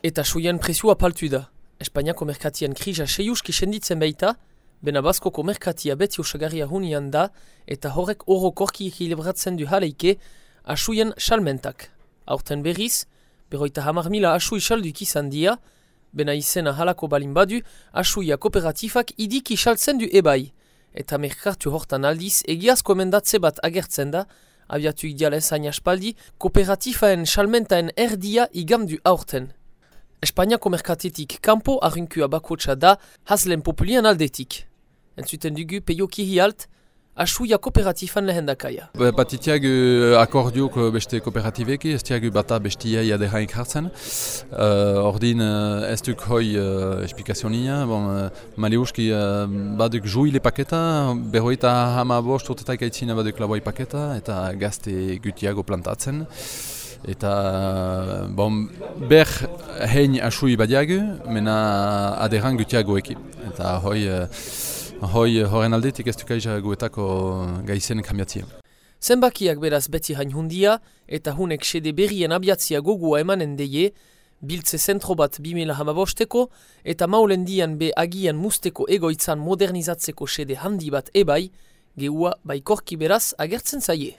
Eta suien presio apaltu da. Espainiako merkatian krisa seiuski senditzen baita, bena baskoko merkatia beti osagarria hunian da, eta horrek oro korki ekilibratzen du jaleike, asuien salmentak. Aurten berriz, berroita hamar mila asui salduk izan dia, bena izena halako balin badu, asuia kooperatifak idiki saltzen du ebai. Eta merkatu hortan aldiz, egiazko emendatze bat agertzen da, abiatu idealen zain aspaldi, kooperatifaen salmentaen erdia igamdu aurten. Espainiako merkatetik kanpo arrinkua bakotsa da hazlen populian aldetik. Entzuten dugu peio kihalt, asuia kooperatifan lehendakaia. Batitiak uh, akordiok uh, beste kooperatibeki, ez tiak bata bestia jaderaik hartzen. Uh, ordin uh, ez duk hoi uh, esplikazionia, bon, uh, maleuski uh, baduk juile paketa, berroita hama bost urtetak aitzina baduk laboi paketa, eta gazte gutiago plantatzen. Eta, bon, ber hein asui badiagu, mena aderan gutiagoekin. Eta hoi, uh, hoi horren aldetik ez dukaisa guetako gaizen kambiatzia. Zenbakiak beraz beti hain hundia, eta hunek sede berrien abiatzia gogua emanen deie, biltze zentro bat 2000 hamabosteko, eta maulen dian be agian musteko egoitzan modernizatzeko sede handi bat ebai, geua baikorki beraz agertzen zaie.